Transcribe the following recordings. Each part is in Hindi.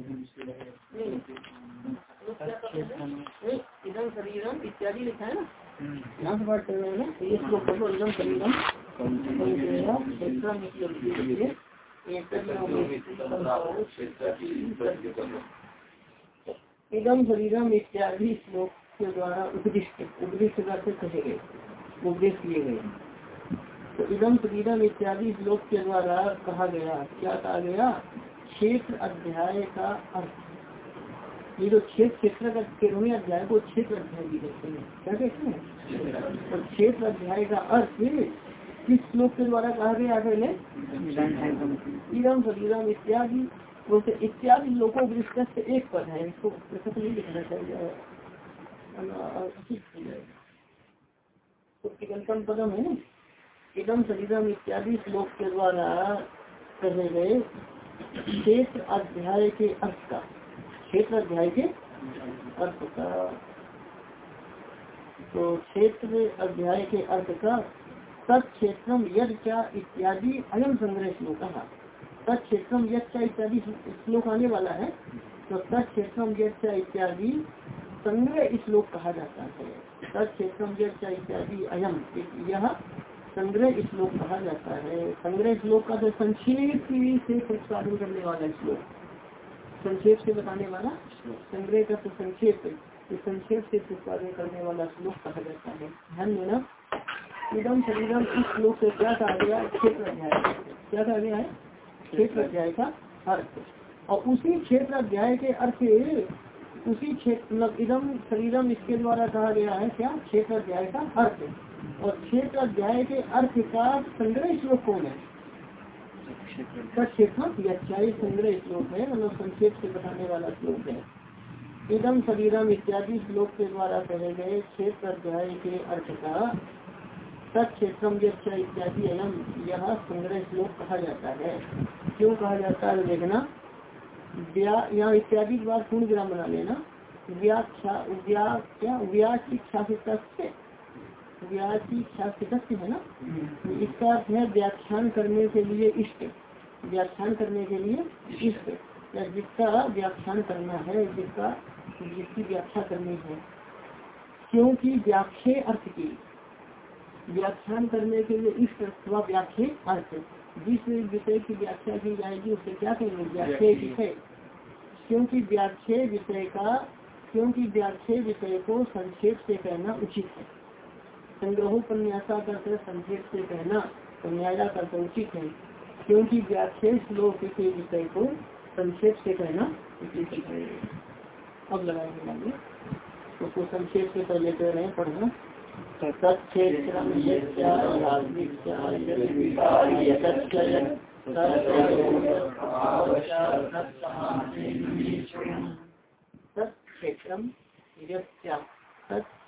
इधम शरीरम इत्यादि श्लोक इदम इत्यादि के द्वारा उपदिष्ट उपदिष्ट करते कहे गए। उपदेश किए गए। तो इदम शरीरम इत्यादि श्लोक के द्वारा कहा गया, क्या कहा गया? क्षेत्र अध्याय का अर्थ ये जो क्षेत्र क्षेत्र का तेरहवें अध्याय को क्षेत्र अध्याय भी कहते हैं। क्या कहते हैं? और क्षेत्र अध्याय का अर्थ किस श्लोक के द्वारा कहा गया पहले इदम शरीरम इत्यादि। बोलते, इत्यादि लोगों वृष्ट से एक पद है, इसको पृथक नहीं लिखना चाहिए। तो पदम है। इदम शरीरम इत्यादि श्लोक के द्वारा कहे गए क्षेत्र अध्याय के अर्थ का। क्षेत्र अध्याय के अर्थ का। तो क्षेत्र अध्याय के अर्थ का तत्क्षेत्रम यद क्या इत्यादि अयम संग्रह श्लोक तत्क्षेत्रम यद क्या इत्यादि श्लोक आने वाला है। तो तत्क्षेत्रम यद क्या इत्यादि संग्रह श्लोक कहा जाता है। तत्क्षेत्रम यद क्या इत्यादि अयम यह संग्रह श्लोक कहा जाता है। संग्रह श्लोक का तो संक्षेप से प्रतिपादन करने वाला श्लोक। संक्षेप से बताने वाला संग्रह का तो संक्षेप संक्षेप से प्रतिपादन करने वाला श्लोक कहा जाता है। ध्यान देना इदम शरीरम इस श्लोक से क्या कहा गया क्षेत्र अध्याय। क्या कहा गया है? क्षेत्र अध्याय का अर्थ। और उसी क्षेत्र अध्याय के अर्थ उसी क्षेत्र मतलब इदम शरीरम इसके द्वारा कहा गया है क्या? क्षेत्र अध्याय का अर्थ। और क्षेत्र अध्याय के अर्थ का संग्रह श्लोक कौन है? संग्रह श्लोक है मतलब संक्षेप से बताने वाला श्लोक है। इदम शरीरम इत्यादि श्लोक के द्वारा कहे गए क्षेत्र अध्याय के अर्थ का तत्क्षेत्रम इत्यादि अयम यह संग्रह श्लोक कहा जाता है। क्यों कहा जाता है? देखना। यहाँ इत्यादि के पूर्ण विराम बना लेना। व्याख्या, व्या, क्या? व्याख्या व्याख्या है ना? इसका अर्थ है व्याख्यान करने के लिए इष्ट। व्याख्यान करने के लिए इष्ट। या जिसका व्याख्यान करना है जिसका जिसकी व्याख्या करनी है। क्योंकि व्याख्या अर्थ की। व्याख्यान करने के लिए इष्ट अथवा व्याख्या अर्थ। जिस विषय की व्याख्या की जाएगी उसे क्या कहेंगे? व्याख्या। विषय। क्योंकि व्याख्या विषय का क्योंकि व्याख्या विषय को संक्षेप से कहना उचित है। संग्रहोपन्यासा करते संक्षेप से कहना तो न्याया करते उचित है क्योंकि व्याख्या श्लोक के विषय को संक्षेप से कहना उचित है अब लगाएँगे उसको संक्षेप से पहले कह रहे हैं पढ़ना तत्क्षेत्रम तत्क्षेत्रम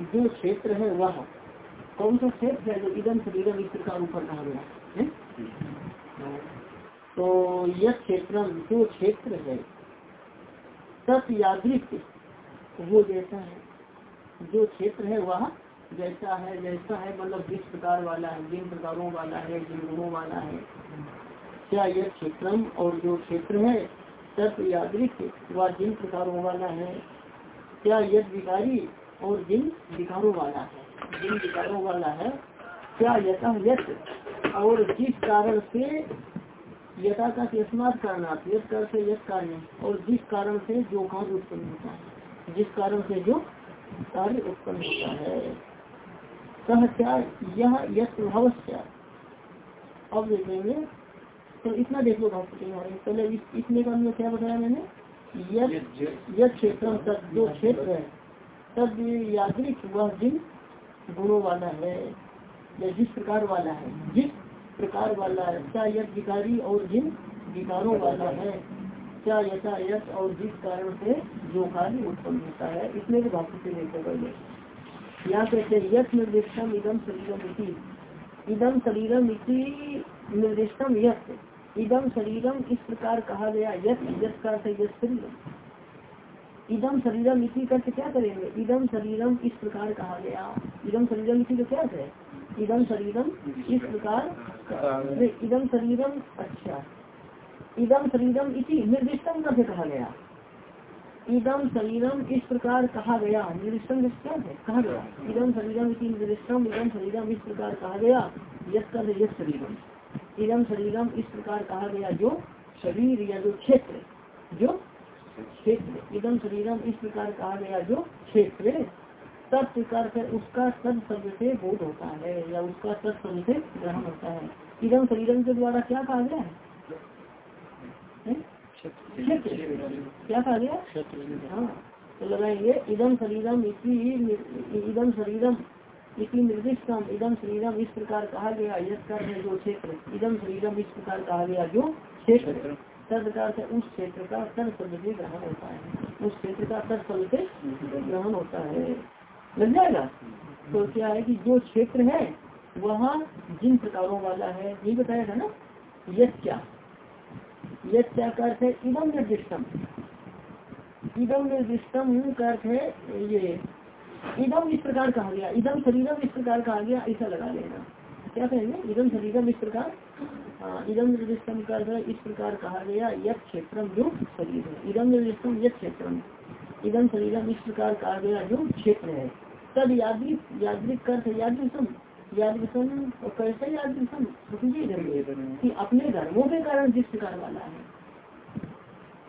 जो क्षेत्र है वह कौन सा क्षेत्र है जो इधम शरीरम इस प्रकार ऊपर कहा गया है? तो यह क्षेत्र जो क्षेत्र है तत् यादृक वो जैसा है। जो क्षेत्र है वह जैसा है जैसा है मतलब जिस प्रकार वाला है जिन प्रकारों वाला है जिन गुणों वाला है। क्या यह क्षेत्र और जो क्षेत्र है तत्व यादृक वह जिन प्रकारों वाला है क्या यद विकारी और जिन विकारों वाला है जिन विकारों वाला है क्या यथा यथ और जिस कारण से यथा का यस्मात कारणार्थ यथ कर से यथ कारण और जिस कारण से जो कार्य उत्पन्न होता है जिस कारण से जो कार्य उत्पन्न होता है। सह क्या यह यश प्रभाव अब देखेंगे। तो इतना देख लो भाषा पहले इस, इसमें का क्या बताया मैंने? यह क्षेत्र तक जो क्षेत्र है तब यादृक वह जिन गुणों वाला है, या जिस प्रकार वाला है, जिस प्रकार वाला है, क्या यह विकारी और जिन विकारों वाला है, क्या यथा यथ और जिस कारण से जो कार्य उत्पन्न होता है, इसमें भी भाषा से देखो पहले यहाँ कहते हैं, यथ निर्दिष्टम इदम शरीरम इति। इदम शरीरम इति निर्दिष्टम यथ इदम शरीरम इस प्रकार कहा गया यथ यथ का यथ शरीरम। इदम शरीरम इसी करके क्या करेंगे? इदम शरीरम इस प्रकार कहा गया। इदम शरीरम इसी का क्या है इदम शरीरम इस प्रकार इदम शरीरम अच्छा। इदम शरीरम इसी निर्दिष्टम करके कहा गया। इदम शरीरम इस प्रकार कहा गया। निर्दिष्टम क्या है? कहा गया। इदम शरीरम इसी निर्दिष्टम, इदम शरीरम इस प्रकार कहा गया। यश कर यश शरीरम। इदम शरीरम इस प्रकार कहा गया जो शरीर या जो क्षेत्र, जो क्षेत्र। इदम शरीरम इस प्रकार कहा गया जो क्षेत्र तत्प्रकार से उसका सद शब्द से बोध होता है या उसका सद शब्द से ग्रहण होता है। इदम शरीरम के द्वारा क्या कहा गया है? क्या कहा गया हाँ? तो लगाएँगे इदम शरीरम इदम शरीरम इसी निर्दिष्टम इदम शरीरम इस प्रकार कहा गया यश कर जो क्षेत्र। इदम शरीरम इस प्रकार कहा गया जो क्षेत्र। तद से उस क्षेत्र का तद शब्द से ग्रहण होता है। उस क्षेत्र का तद शब्द से ग्रहण होता है। लग जाएगा? तो क्या है कि जो क्षेत्र है, वह जिन प्रकारों वाला है, ये बताया था ना यश क्या? यश क्या का अर्थ है? इदम निर्दिष्टम इदम निर्दिष्टम का अर्थ है ये। इदम इस प्रकार कहा गया इदम शरीरम इस प्रकार कहा गया, ऐसा लगा लेना। क्या कहेंगे? इदम शरीरम इस प्रकार इदम निर्दिष्टम कर इस प्रकार कहा गया यथ क्षेत्रम जो शरीर है। इदम निर्दिष्टम यथ क्षेत्रम इदम शरीरम इस प्रकार कहा गया जो क्षेत्र है। तद यादृक यादृक कर यादृशम यादृशम और कैसे यादृशम कि अपने धर्मों के कारण जिस प्रकार वाला है।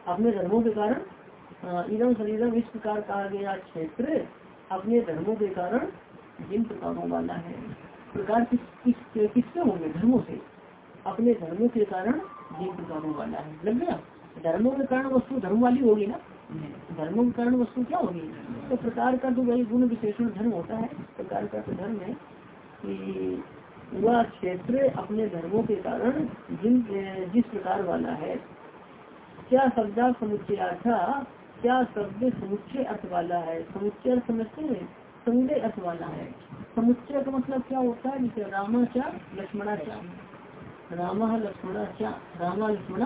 अपने धर्मों के कारण इदम शरीरम इस प्रकार कहा गया क्षेत्र अपने धर्मों के कारण जिन प्रकारों वाला है। प्रकार किस किस किससे होंगे? धर्मों से। अपने धर्मों के कारण जीव प्रकारों वाला है। लग गया? धर्मों के कारण वस्तु धर्म वाली होगी ना? धर्मों के कारण वस्तु क्या होगी? तो प्रकार का तो वही गुण विशेषण धर्म होता है। प्रकार का तो धर्म है कि वह क्षेत्र अपने धर्मों के कारण जिन, जिस प्रकार वाला है, क्या शब्द समुच्चय था क्या शब्द समुच्चय अर्थ वाला है? समुच्चय अर्थ समझते हैं? समुदय अर्थ वाला है। समुच्चय का मतलब क्या होता है? जैसे रामाचार क्या लक्ष्मणा क्या राम लक्ष्मण, क्या, रामा लक्ष्मण?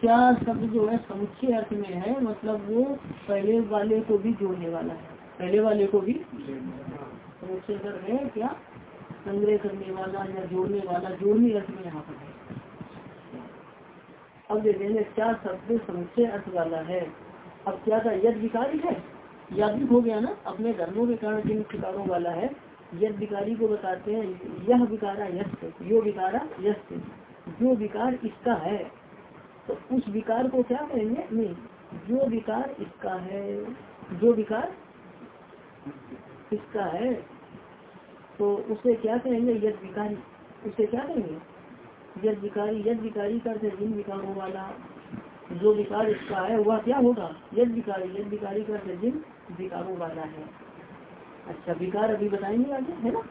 क्या शब्द जो है समुच्चय अर्थ में है मतलब वो पहले वाले को भी जोड़ने वाला है। पहले वाले को भी? समुच्चय अर्थ है, क्या? संग्रह करने वाला या जोड़ने वाला, जोड़ने अर्थ में यहाँ पर है। अब देखेंगे क्या शब्द समुच्चय अर्थ वाला है। अब क्या था? यद विकारी है। याद हो गया ना? अपने धर्मों के कारण, जिन प्रकारों वाला है यद विकारी को बताते हैं, यह विकारा यस्त, यो विकारा यस्त। जो विकार इसका है तो उस विकार को क्या कहेंगे? नहीं, जो विकार इसका है, जो विकार इसका है तो उसे क्या कहेंगे? यद विकारी। उसे क्या कहेंगे? यद विकारी यद विकारी करते जिन विकारों वाला। जो विकार इसका है, वह क्या होगा? यद विकारी यद विकारी करते जिन विकारों वाला है। अच्छा विकार अभी बताएँगे आगे है ना?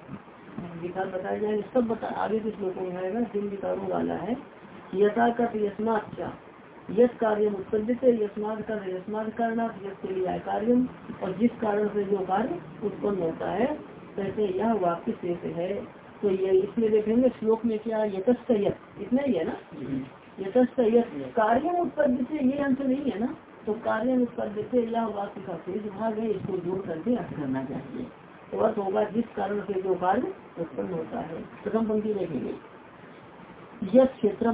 विकार बताया जाएँगे सब बता आगे के श्लोकों में आएगा जिन विकारों वाला है यथा कथ यस्माचा यश कार्य उत्पन्न यस्माद कर यस्माद करना यश के लिए कार्य और जिस कारण से जो कार्य उत्पन्न होता है कहते यह वाक्य शेष है। तो ये इसमें देखेंगे श्लोक में क्या यथस्थ यथ इतना ही है ना? यथस्थ यथ कार्य उत्पन्न से ये अंश नहीं है ना? तो कार्य से यह वाक्य का शेष भाग है, इसको जोड़ करके अर्थ करना चाहिए। तो अर्थ होगा जिस कारण से जो कार्य उत्पन्न होता है। प्रथम पंक्ति देखेंगे। यह क्षेत्र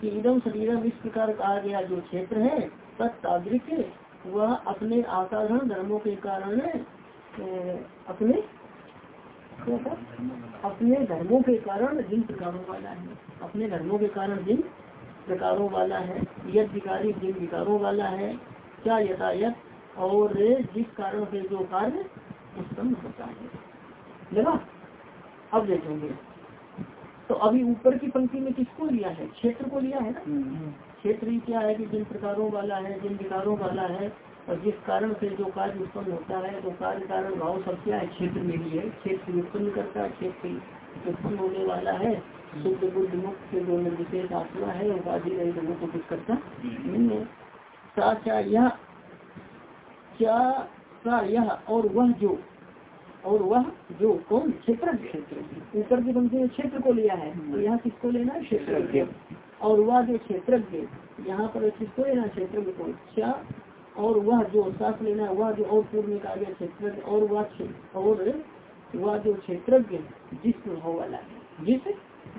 कि इदम शरीरम इस प्रकार कहा गया जो क्षेत्र है, तत्तादृक वह अपने असाधारण धर्मों के कारण अपने अपने धर्मों के कारण जिन प्रकारों वाला है अपने धर्मों के कारण जिन प्रकारों वाला है यद विकारी जिन विकारों वाला है क्या यथायत? और जिस कारण से जो कार्य उत्पन्न होता है। लगा? अब देखेंगे। तो अभी ऊपर की पंक्ति में किसको लिया है? क्षेत्र को लिया है ना? क्षेत्र ही क्या है कि जिन प्रकारों वाला है जिन विकारों वाला है और जिस कारण से जो कार्य उत्पन्न होता है तो कार्य कारण भाव सब क्या है क्षेत्र में ही है। क्षेत्र उत्पन्न करता है, क्षेत्र उत्पन्न होने वाला है। शुद्ध, बुद्ध, मुक्त जो निर्विशेष आत्मा है, उपाधि रही वो तो कुछ करता नहीं है। साचा यह और वह जो, और वह जो कौन? क्षेत्र ऊपर की पंक्ति में क्षेत्र को लिया है तो यहाँ किसको लेना क्षेत्र और वह जो क्षेत्र यहाँ पर किसको लेना क्षेत्र को। क्या और वह जो साथ लेना वह जो और पूर्व में कहा गया क्षेत्र और वह और वह जो क्षेत्र जिस प्रभाव वाला है जिस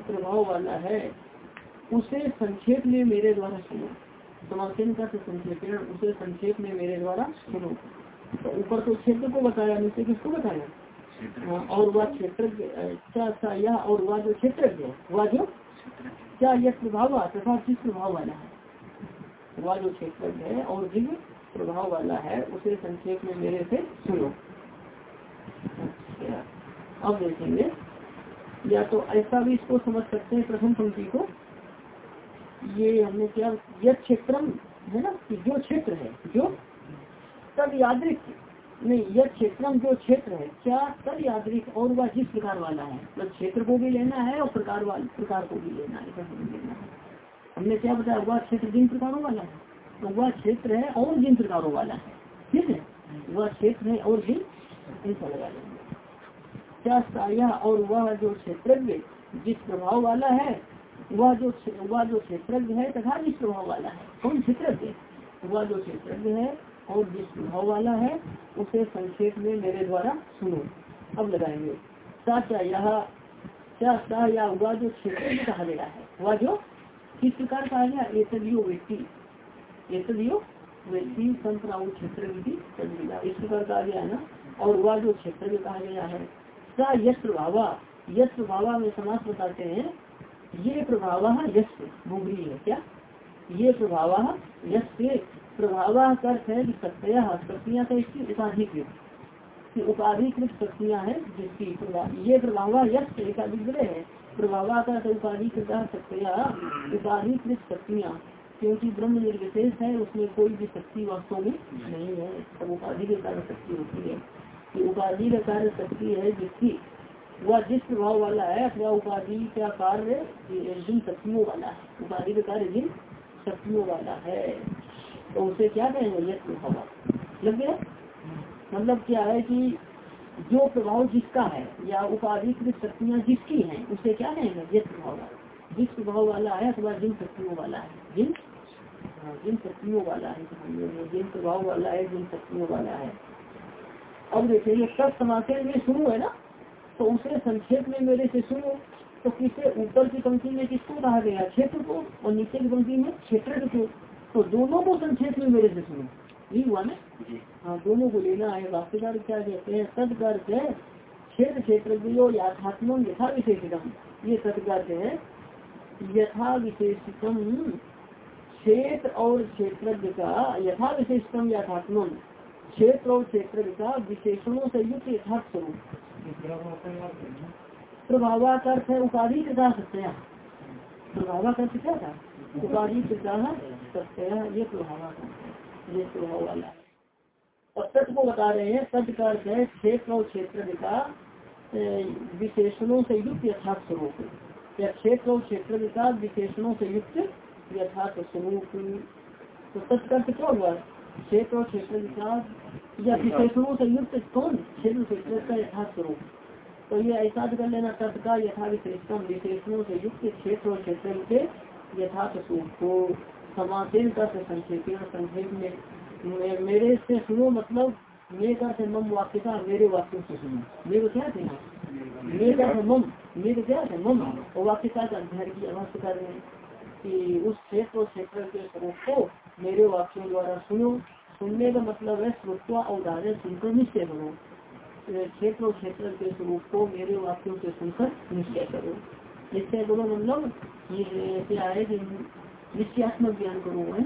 प्रभाव वाला है उसे संक्षेप में मेरे द्वारा सुनो। समाचन का संक्षेप उसे संक्षेप में मेरे द्वारा सुनो। तो ऊपर तो क्षेत्र को बताया नीचे किसको बताया? हाँ, और वह क्षेत्र क्या यह और वह जो क्षेत्र वह जो क्या यह प्रभाव तथा किस प्रभाव वाला है वह जो क्षेत्र है और जिस प्रभाव वाला है उसे संक्षेप में मेरे से सुनो। अच्छा, अब देखेंगे। या तो ऐसा भी इसको समझ सकते हैं प्रथम पंक्ति को। ये हमने क्या यह क्षेत्र है ना कि जो क्षेत्र है जो तब यादृक नहीं यह क्षेत्र जो क्षेत्र है क्या तब यादृक और वह जिस प्रकार वाला है? मतलब क्षेत्र को भी लेना है और प्रकार वाले प्रकार को भी लेना है लेना है। हमने क्या बताया वह क्षेत्र जिन प्रकारों वाला है। तो वह क्षेत्र है और जिन प्रकारों वाला है। ठीक है? वह क्षेत्र है और जिन ऐसा लगा लेंगे क्या साया और वह जो क्षेत्र जिस प्रभाव वाला है, वह जो वह जो क्षेत्र है तथा जिस प्रभाव वाला है, कौन क्षेत्र वह जो क्षेत्र है और जिस प्रभाव वाला है, उसे संक्षेप में मेरे द्वारा सुनो। अब लगाएँगे। यह क्या सा वह जो क्षेत्र कहा गया है, वह जो किस प्रकार कहा गया? एतदियो व्यक्ति। क्षेत्र इस प्रकार कहा गया है ना? और वह जो क्षेत्र में कहा गया है सा यश प्रभावा यश प्रभावा में समास बताते हैं, ये प्रभाव यश बुगरी है क्या? ये प्रभाव यश प्रभाव का अर्थ है शक्तियाँ शक्तियाँ तो इसकी उपाधिकृत उपाधिकृत शक्तियाँ है जिसकी ये प्रभाव यश एकाधिग्रह है। प्रभाव का उपाधिकृत शक्तियाँ उपाधिकृत शक्तियाँ क्योंकि ब्रह्म निर्विशेष है, उसमें कोई भी शक्ति वास्तव में नहीं है। सब उपाधि के कारण शक्ति होती है। कि उपाधि का कार्य शक्ति है जिसकी, वह जिस प्रभाव वाला है, अथवा उपाधि का कार्य जिन शक्तियों वाला है। उपाधि का कार्य जिन शक्तियों वाला है। तो उसे क्या कहेंगे? यश प्रभाव। लग गया? मतलब क्या है कि जो प्रभाव जिसका है, या उपाधिकृत शक्तियाँ जिसकी हैं, उसे क्या कहेंगे? यश प्रभाव। जिस प्रभाव वाला है अथवा जिन शक्तियों वाला है। जिन हाँ, जिन शक्तियों वाला है जिन प्रभाव वाला है जिन शक्तियों वाला है। अब देखिए ये सब समाचार में शुरू है ना? तो उसे संक्षेप में मेरे से सुनो। तो किसे ऊपर की पंक्ति में किसको कहा गया? क्षेत्र को और नीचे की पंक्ति में क्षेत्र को तो दोनों को संक्षेप में मेरे से सुनो। यही हुआ ना? हाँ दोनों को लेना है वास्तुकार क्या कहते हैं? सदकार है। क्षेत्र क्षेत्र यथात्म यथा विशेषितम ये सदकार है। यथा विशेषितम क्षेत्र और क्षेत्र का यथा विशेषतम यथात्म क्षेत्र और क्षेत्र का विशेषणों से युक्त यथार्थ स्वरूप प्रभावाकर है उपाधि तथा सत्या प्रभावाकर क्या था? उपाधि प्रचार सत्य ये प्रभाव ये प्रभाव वाला। और सत्य को बता रहे हैं सत्य का अर्थ है क्षेत्र और क्षेत्र का विशेषणों से युक्त यथार्थ स्वरूप या क्षेत्र और क्षेत्र विकास विशेषणों से युक्त यथार्थ स्वरूप तो का क्या हुआ? क्षेत्र और क्षेत्र विकास या विशेषणों से युक्त कौन? क्षेत्र क्षेत्र का यथार्थ स्वरूप। तो ये ऐसा कर लेना तत्व का यथा विशेषण विशेषणों से युक्त क्षेत्र और क्षेत्र के यथार्थ स्वरूप को समासेन का संक्षेप संक्षेप में। मेरे से सुनो मतलब मेरे का मम वाक्य का मेरे वाक्यों से सुनो। मेरे क्या थे? मेरे का मम मेरे क्या थे मम। और वाक्य का अध्ययन की कर रहे कि उस क्षेत्र और क्षेत्र के स्वरूप को मेरे वाक्यों द्वारा सुनो। सुनने का मतलब है श्रोत्वा अवधारण सुनकर निश्चय करो। क्षेत्र और क्षेत्र के स्वरूप को मेरे वाक्यों से सुनकर निश्चय करो। निश्चय करो मतलब ये क्या है कि निश्चयात्मक ज्ञान करो है?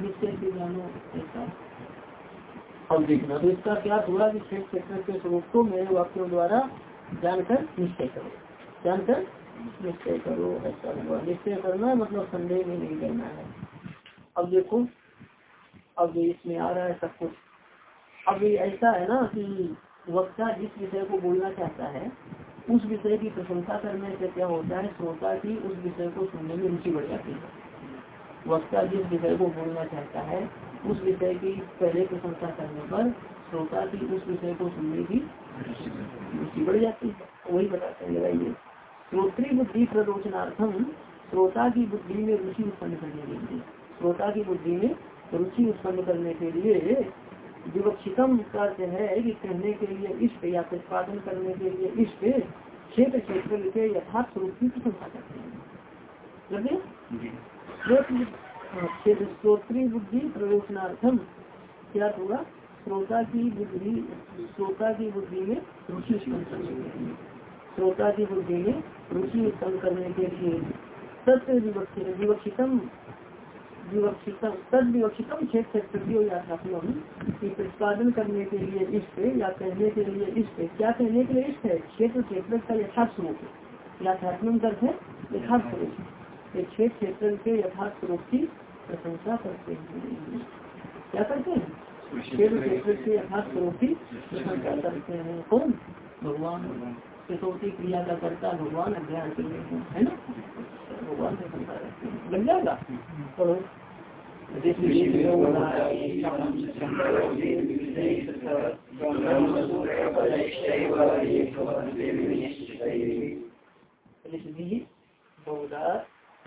निश्चय से जानो ऐसा अब देखना। तो इसका क्या थोड़ा कि क्षेत्र क्षेत्र के स्वरूप को मेरे वाक्यों द्वारा जानकर निश्चय करो। जानकर निश्चय करो, ऐसा हुआ। निश्चय करना मतलब संदेह में नहीं करना है। अब देखो, अब इसमें आ रहा है सब कुछ। अब ये ऐसा है ना कि वक्ता जिस विषय को बोलना चाहता है, उस विषय की प्रशंसा करने से क्या होता है, श्रोता की उस विषय को सुनने में रुचि बढ़ जाती है। वक्ता जिस विषय को बोलना चाहता है, उस विषय की पहले प्रशंसा करने पर श्रोता की उस विषय को सुनने की रुचि बढ़ जाती है। वही बताते हैं लगाइए। श्रोत्री बुद्धि प्ररोचनार्थम श्रोता की बुद्धि में रुचि उत्पन्न करने के लिए श्रोता की बुद्धि में रुचि उत्पन्न करने के लिए विवक्षितम अर्थ है कि कहने के लिए इष्ट या प्रतिपादन करने के लिए इष्ट क्षेत्र क्षेत्र के यथार्थ स्वरूप की प्रशंसा करते हैं। श्रोत्री बुद्धि प्रयोजनार्थम क्या होगा? श्रोता की बुद्धि, श्रोता की बुद्धि में रुचि श्रोता की बुद्धि में रुचि उत्पन्न करने के लिए। सत्य विवक्षितम विवक्षितम तद विवक्षितम क्षेत्र की प्रतिपादन करने के लिए इष्ट या कहने के लिए इष्ट क्या कहने के लिए इष्ट है? क्षेत्र क्षेत्र का यथार्थ स्वरूप यथात्मक अर्थ है यथार्थ स्वरूप क्षेत्र क्षेत्र के यथार्थ स्वरूप की प्रशंसा करते हैं। क्या करते हैं? करते हैं कौन भगवान चतुर्थी क्रिया का करता भगवान अध्ययन है ना? भगवान से संसार रहते हैं जाएगा चलो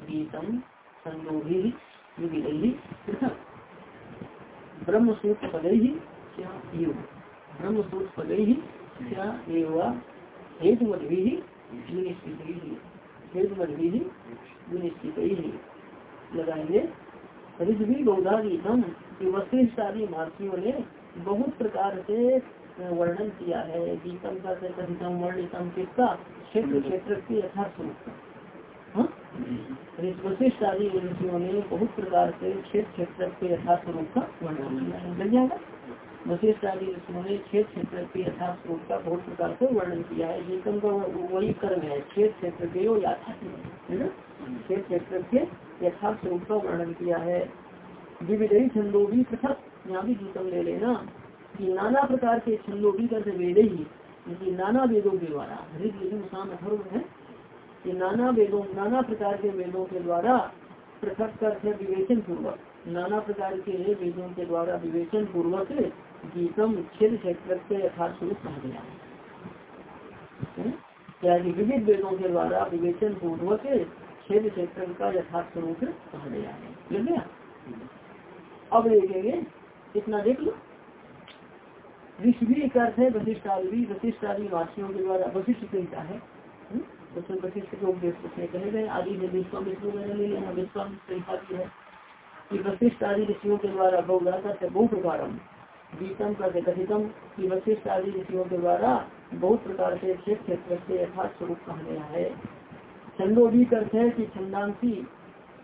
गीतम संदोभी ब्रह्म सूत्र पद ही क्या ब्रह्म सूत्र पद ही क्या हेतु मधि हेतु मधि विनिश्चित। ही लगाएँगे महर्षियों ने बहुत प्रकार से वर्णन किया है गीतम का कथितम वर्णितम किसका? क्षेत्र क्षेत्र के यथार्थ वशिष्ठ आदि ऋषियों ने बहुत प्रकार से क्षेत्र क्षेत्र के यथार्थ स्वरूप का वर्णन किया है। लग जाएगा? वशिष्ठ आदि ऋषियों ने क्षेत्र क्षेत्र के यथार्थ स्वरूप का बहुत प्रकार से वर्णन किया है। गीतम का वही कर्म है। क्षेत्र क्षेत्र के यथार्थ है ना? क्षेत्र क्षेत्र के यथार्थ स्वरूप का वर्णन किया है। विविधि छंदो भी पृथक यहाँ भी गीतम ले लेना कि नाना प्रकार के छंदो भी कर वेद ही नाना वेदों के द्वारा। ऋग है। कि नाना वेदों, नाना प्रकार के वेदों के द्वारा पृथक कर विवेचन पूर्वक नाना प्रकार के वेदों के द्वारा विवेचन पूर्वक गीतम क्षेत्र क्षेत्र के यथार्थ स्वरूप कहा गया है क्या विविध वेदों के द्वारा विवेचन पूर्वक क्षेत्र क्षेत्र का यथार्थ स्वरूप कहा गया है। अब देखेंगे, इतना देख लो। ऋषि अर्थ है वशिष्ठ आदि वशिष्ठ आदि वासियों के द्वारा, वशिष्ठ कहता है? उसमें वशिष्ठ के उपदेश उसमें कहे गए। आदि है विश्वामित्र वगैरह ले लेना विश्वामित्र की है कि वशिष्ठ आदि ऋषियों के द्वारा बहुदाता से बहु प्रकार गीतम का कथितम की वशिष्ठ आदि ऋषियों के द्वारा बहुत प्रकार से क्षेत्र क्षेत्र से यथार्थ स्वरूप कहा गया है। छंदोभी करते हैं कि छंदांसी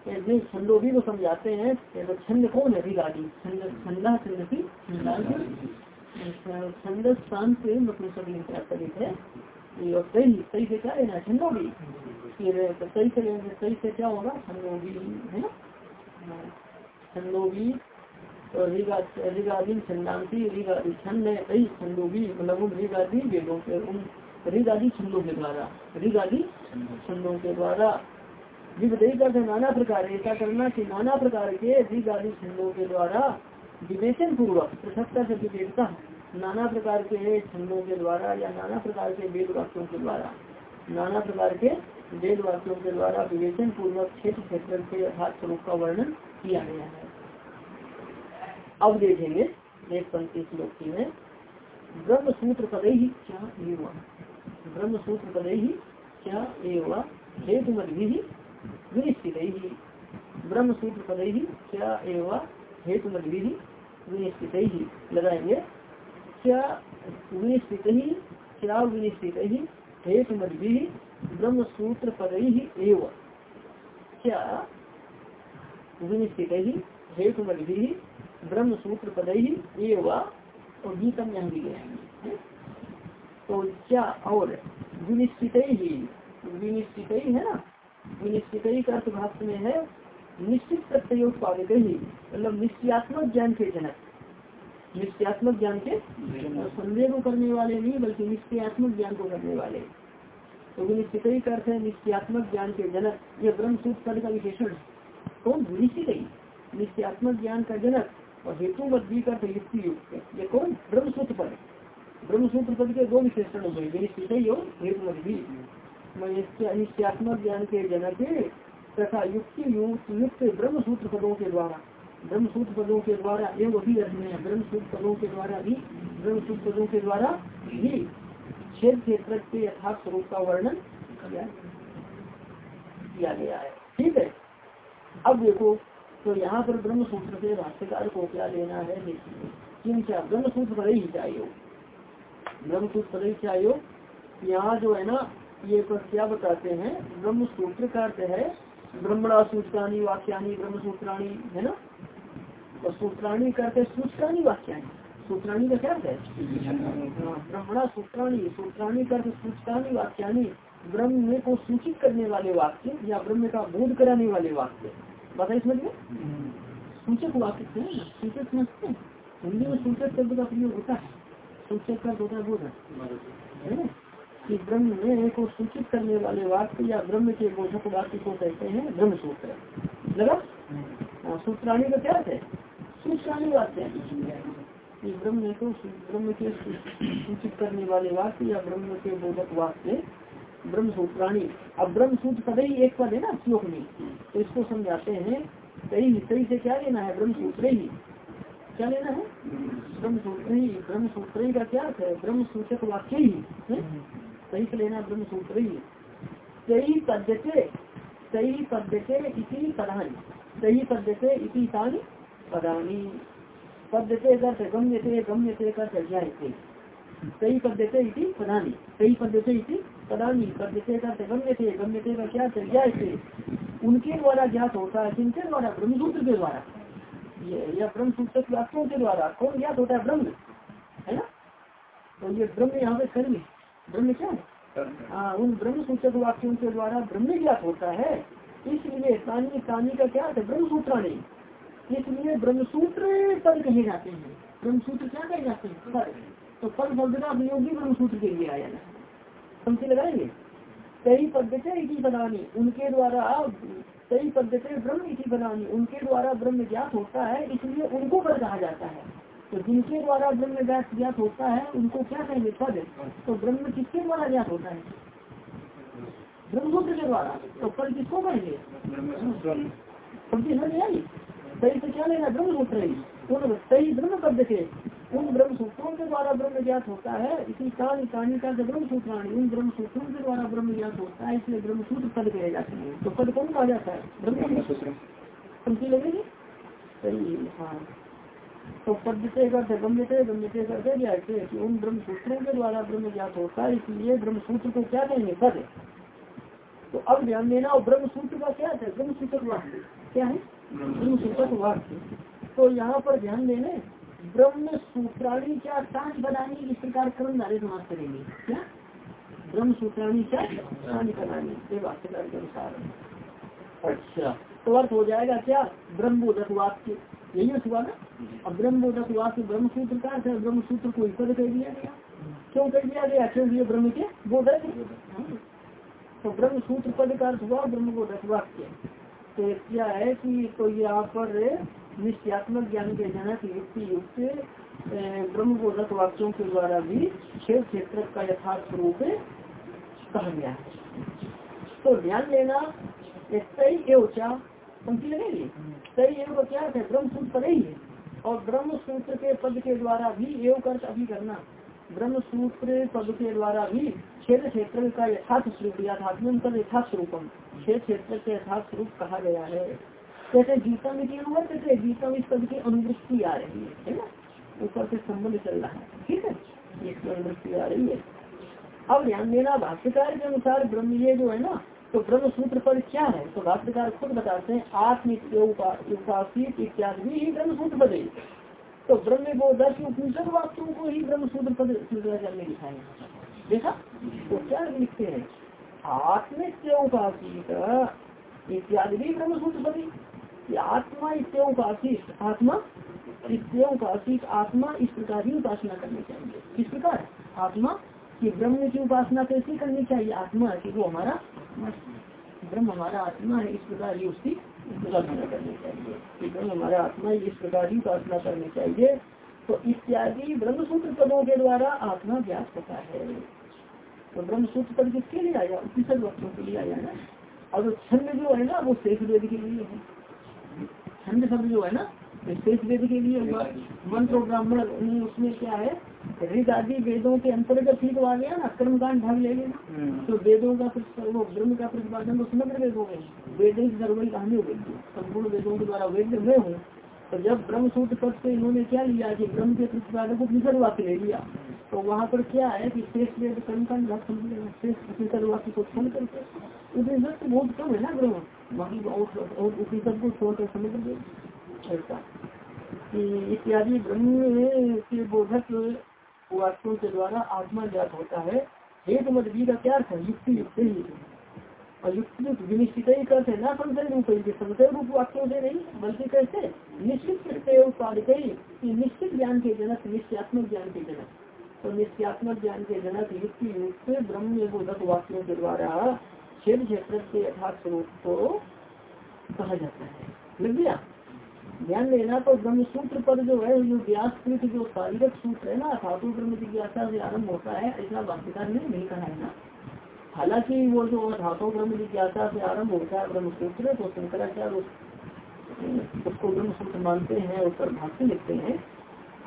छंदोभी को समझाते हैं तो छंद कौन है रिगादी छंदा छंद की छंद शांत नपुंसक है। और सही सही से क्या है लेना छंदोभी फिर सही से सही से क्या होगा छंदोभी है ना छंदोभी और रिगादी छंदांसी रिगादी छंद है सही छंदोभी मतलब उन रिगादी वेदों के उन ऋग आदि छंदों के द्वारा ऋग आदि छंदों के द्वारा विवेक करते नाना प्रकार ऐसा करना कि नाना प्रकार के ऋग आदि छंदों के द्वारा विवेचन पूर्वक पृथकता से विवेकता नाना प्रकार के छंदों के द्वारा या नाना प्रकार के वेद वाक्यों के द्वारा, नाना प्रकार के वेद वाक्यों के द्वारा विवेचन पूर्वक क्षेत्र क्षेत्र के यथार्थ स्वरूप का वर्णन किया गया है। अब देखेंगे एक पंक्ति श्लोक की है ब्रह्म सूत्र पद ही क्या ब्रह्म सूत्र पद ही क्या एवं हेतु मधि विनिश्चित ही ब्रह्म सूत्र पद ही क्या एवं हेतु मधि विनिश्चित ही, लगाएँगे विनिश्चित ही क्या विनिश्चित ही ब्रह्म सूत्र पद एवं। क्या विनिश्चित ही हेतु ब्रह्म सूत्र पद एवं। और गीतम यहाँ भी गए तो क्या और विनिश्चित ही विनिश्चित ही है ना? विनिश्चित ही का अर्थ में है, निश्चित प्रत्यय उत्पादक ही मतलब निश्चयात्मक ज्ञान के जनक। निश्चयात्मक ज्ञान के संदेह को करने वाले नहीं, बल्कि निश्चयात्मक ज्ञान को करने वाले। तो निश्चित ही करते हैं? निश्चयात्मक ज्ञान के जनक। ये ब्रह्म सूत्र पद का विशेषण। कौन निश्चित ही निश्चयात्मक ज्ञान का जनक और हेतु भी करते युक्ति युक्त ये कौन? ब्रह्म सूत्र पद। ब्रह्म सूत्र पद के दो विशेषण हो गए। निश्चित ही और हेतु भी। निश्चयात्मक ज्ञान के जनक तथा युक्ति युक्त ब्रह्म सूत्र पदों के द्वारा ब्रह्म सूत्र पदों के द्वारा एवं भी अर्थ में ब्रह्म सूत्र पदों के द्वारा भी ब्रह्म सूत्र पदों के द्वारा भी क्षेत्र क्षेत्र के यथार्थ स्वरूप का वर्णन किया गया है। ठीक है? अब देखो तो यहाँ पर ब्रह्म सूत्र से भाष्यकार को क्या लेना है? किन क्या ब्रह्म सूत्र पर ही चाहिए ब्रह्म सूत्र पर ही चाहिए यहाँ जो है ना, ये पर क्या बताते हैं? ब्रह्म सूत्र का अर्थ है ब्रह्मणा सूत्राणी वाक्यानी ब्रह्म सूत्राणी है ना? और सूत्राणी करते सूत्राणी वाक्यानी। सूत्राणी का क्या है? हाँ, ब्रह्मणा सूत्राणी सूत्राणी करते सूत्राणी वाक्यानी ब्रह्म को सूचित करने वाले वाक्य या ब्रह्म का बोध कराने वाले वाक्य। बताइए समझ में? सूचक वाक्य थे ना सूचक समझते हैं। हिंदी में सूचक शब्द का प्रयोग होता है। सूचक का होता है। बोध है कि ब्रह्म को सूचित करने वाले वाक्य या ब्रह्म के बोधक वाक्य को कहते हैं ब्रह्म सूत्र। लगा? हाँ, सूत्राणी का क्या है? सूत्राणी वाक्य। कि ब्रह्म को ब्रह्म के सूचित करने वाले वाक्य या ब्रह्म के बोधक वाक्य ब्रह्म सूत्राणी। अब ब्रह्म सूत्र पद ही एक पद है ना श्लोक में। तो इसको समझाते हैं। सही सही से क्या लेना है? ब्रह्म सूत्र ही। क्या लेना है? ब्रह्म सूत्र ही। ब्रह्म सूत्र ही का क्या है? ब्रह्म सूचक वाक्य ही? सही से लेना ब्रह्म सूत्र ही सही पद्धति सही पद्धति इसी पदानी, सही पद्धति इसी पदानी। पद्धति करते गम्यते गम्यते करते ज्ञाते सही पद्धति इति पदानी, सही पद्धति इति पदानी। पद्धति करते गम्यते गम्यते का क्या है ज्ञाते उनके द्वारा ज्ञात होता है, किनके द्वारा? ब्रह्मसूत्र के द्वारा। ये ब्रह्म सूत्र के द्वारा। कौन ज्ञात होता है? ब्रह्म। है ना? तो ये ब्रह्म यहाँ पे कर्म ब्रह्म क्या है हाँ उन ब्रह्म सूचक वाक्यों के द्वारा ब्रह्म ज्ञात होता है। इसलिए तानी तानी का क्या है? ब्रह्म सूत्राणी इसलिए ब्रह्म सूत्र पद कहे जाते हैं। ब्रह्म सूत्र क्या कहे जाते हैं? पद तो पद शब्द का भी ब्रह्म सूत्र के लिए आया ना समझे लगाएँगे? कई पद्धति इसी बनानी उनके द्वारा कई पद्धति ब्रह्म इसी बनानी उनके द्वारा ब्रह्म ज्ञात होता है इसलिए उनको पर कहा जाता है। तो जिनके द्वारा ब्रह्म ज्ञात ज्ञात होता है उनको क्या कहेंगे? पद। तो ब्रह्म किसके द्वारा ज्ञात होता है? ब्रह्मसूत्र के द्वारा। तो पद किसको कहेंगे? सही से क्या लेना? ब्रह्मसूत्र ही उन सही ब्रह्म पद के उन ब्रह्म सूत्रों के द्वारा ब्रह्म ज्ञात होता है। इसी काल कहानी का ब्रह्म सूत्राणी उन ब्रह्म सूत्रों के द्वारा ब्रह्म ज्ञात होता है इसलिए ब्रह्म सूत्र पद कहे जाते हैं। तो पद कौन कहा जाता है? ब्रह्म। सूत्र समझी लगेगी? सही हाँ। तो पद्धति करते गम्यते गम्यते करते जाते कि उन ब्रह्म सूत्रों के द्वारा ब्रह्म ज्ञात होता है इसलिए ब्रह्म सूत्र को क्या कहेंगे? पद। तो अब ध्यान देना और ब्रह्म सूत्र का क्या है? ब्रह्म सूत्र वाक्य। क्या है? ब्रह्म सूत्र वाक्य। तो यहाँ पर ध्यान देने ब्रह्म सूत्राणी क्या साँझ बनानी इस प्रकार क्रम नारे समाज करेंगे। क्या? ब्रह्म सूत्राणी क्या साँझ बनानी ये वाक्यकार के अनुसार। अच्छा। तो अर्थ हो जाएगा क्या? ब्रह्म बोधक वाक्य यही अर्थ हुआ ना अब ब्रह्म बोधक वाक्य ब्रह्म सूत्र का अर्थ है ब्रह्म सूत्र को ईश्वर कर दिया गया क्यों कर दिया? गया क्योंकि ब्रह्म के बोधक तो ब्रह्म सूत्र पद का अर्थ हुआ ब्रह्म बोधक वाक्य तो क्या है कि तो यहाँ पर निश्चयात्मक ज्ञान के जनक युक्ति युक्त ब्रह्म बोधक वाक्यों के द्वारा भी क्षेत्र क्षेत्र का यथार्थ स्वरूप कहा गया है। तो ध्यान देना सही एवचा पंक्ति लगेगी सही एवं क्या है, ब्रह्म सूत्र पद ही और ब्रह्म सूत्र के पद के द्वारा भी एवं कर अभी करना। ब्रह्म सूत्र पद के द्वारा भी क्षेत्र क्षेत्र का यथार्थ स्वरूप यथात्म का यथार्थ स्वरूपम, क्षेत्र क्षेत्र के यथार्थ स्वरूप कहा गया है। जैसे गीता में क्या हुआ? कहते गीता में इस पद की अनुवृत्ति आ रही है है ना? ऊपर से संबंध चल रहा है, ठीक है? अनुवृत्ति आ रही है। अब ध्यान देना, भाष्यकार के अनुसार ब्रह्म ये जो है ना तो ब्रह्म सूत्र पर क्या है? तो भाष्यकार खुद बताते हैं आत्म उपासित इत्यादि ही ब्रह्म सूत्र पद तो ब्रह्म को दस उपनिषद वाक्यों को ही ब्रह्म सूत्र पद में दिखाए देखा? तो क्या लिखते हैं? आत्मित्योपासित इत्यादि भी ब्रह्म सूत्र पदी आत्मा इत्योपासित आत्मा इत्योपासित आत्मा इस प्रकार ही उपासना करनी चाहिए। किस प्रकार? आत्मा कि ब्रह्म की उपासना कैसी करनी चाहिए, आत्मा की वो हमारा ब्रह्म, हमारा आत्मा है, इस प्रकार ही उसकी उपासना करनी चाहिए। ब्रह्म, हमारा आत्मा है, इस प्रकार ही उपासना करनी चाहिए। तो इत्यादि ब्रह्म सूत्र पदों के द्वारा आत्मा व्यास होता है। तो ब्रह्म सूत्र पद किसके लिए आया? उपनिषद वक्तों के लिए आया ना? और जो छंद जो है ना, वो शेष वेद के लिए है। छंद शब्द जो है ना शेष वेद के लिए मंत्र ब्राह्मण उसमें क्या है? ऋग आदि वेदों के अंतर्गत ही तो आ गया ना कर्मकांड भाग ले लेना। हम्म। तो वेदों का वो ब्रह्म का प्रतिपादन तो समग्र वेदों में। वेद सर्वई कहानी हो गई। संपूर्ण वेदों के द्वारा वेद हुए हूँ। तो जब ब्रह्म सूत्र पद से इन्होंने क्या लिया कि ब्रह्म के प्रतिपादन को निसर वाक्य ले लिया तो वहाँ पर क्या है कि शेष वेद भाग लेना शेष निसर वाक्य को छोड़ करके। उपनिषद तो बहुत कम है ना ब्रह्म। बाकी और उपनिषद को छोड़कर समझ ऐसा। इत्यादि ब्रह्म के बोधक वाक्यों के द्वारा आत्मा ज्ञात होता है। हेतु मत का क्या अर्थ है? युक्ति, युक्त ही और युक्ति विनिश्चित ही करते ना संशय रूप संशय रूप वाक्यों से नहीं, बल्कि कैसे? निश्चित करते निश्चित ज्ञान के जनक, निश्चयात्मक ज्ञान के जनक। तो निश्चयात्मक ज्ञान के जनक, युक्ति, युक्त ब्रह्म बोधक वाक्यों के द्वारा क्षेत्र क्षेत्र के यथार्थ स्वरूप को कहा जाता है। ध्यान देना तो ब्रह्म सूत्र पर जो है, जो व्यास पीठ जो शारीरिक सूत्र है ना, धातु ब्रह्म जिज्ञासा से आरंभ होता है, ऐसा वाक्यकार ने नहीं कहा है ना। हालाँकि वो जो धातु ब्रह्म जिज्ञासा से आरंभ होता है ब्रह्म सूत्र तो शंकराचार्य उसको ब्रह्म सूत्र मानते हैं, उस पर भाष्य लिखते हैं।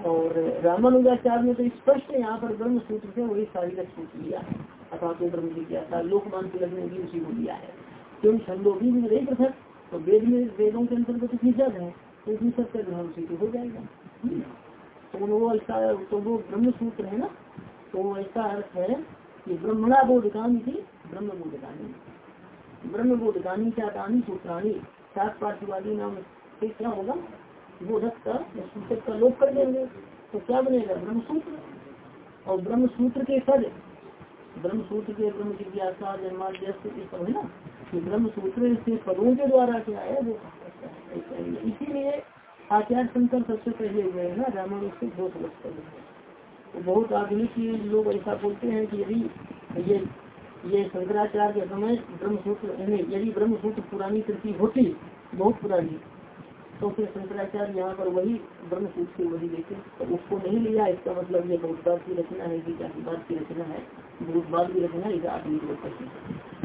और रामानुजाचार्य ने तो स्पष्ट यहाँ पर ब्रह्म सूत्र से वही शारीरक सूत्र लिया है अथा तो ब्रह्म जिज्ञासा लोकमान तिलक ने भी उसी को लिया है। क्योंकि छंदोगी भी नहीं पृथक तो वेद में, वेदों के अंतर्गत निषद है? तो सबका ग्रहण हो जाएगा। तो वो ऐसा तो वो ब्रह्म सूत्र है ना? तो ऐसा अर्थ है कि ब्रह्मणा बोधकानी थी ब्रह्म बोधकानी ब्रह्म बोधकानी क्या कहानी सूत्राणी। सात पाठवादी नाम से क्या होगा? बोधक का सूचक का लोप कर देंगे। तो क्या बनेगा? ब्रह्म सूत्र और ब्रह्म सूत्र के पद ब्रह्म सूत्र के ब्रह्म जिज्ञासा जन्माद्यस्त सब है ना? कि ब्रह्म सूत्र के पदों के द्वारा क्या है वो इसीलिए आचार्य शंकर सबसे पहले हुए है ना, रामायण से दो समझ तो बहुत आधुनिक लोग ऐसा बोलते हैं कि यदि ये ये शंकराचार्य के समय ब्रह्मसूत्र यदि ब्रह्मसूत्र पुरानी कृति होती, बहुत पुरानी तो फिर शंकराचार्य यहाँ पर वही ब्रह्मसूत्र से वही लेते तो उसको नहीं लिया, इसका मतलब ये बहुत बात की रचना है कि बात की रचना है, बहुत बात की रचना है आधुनिक लोग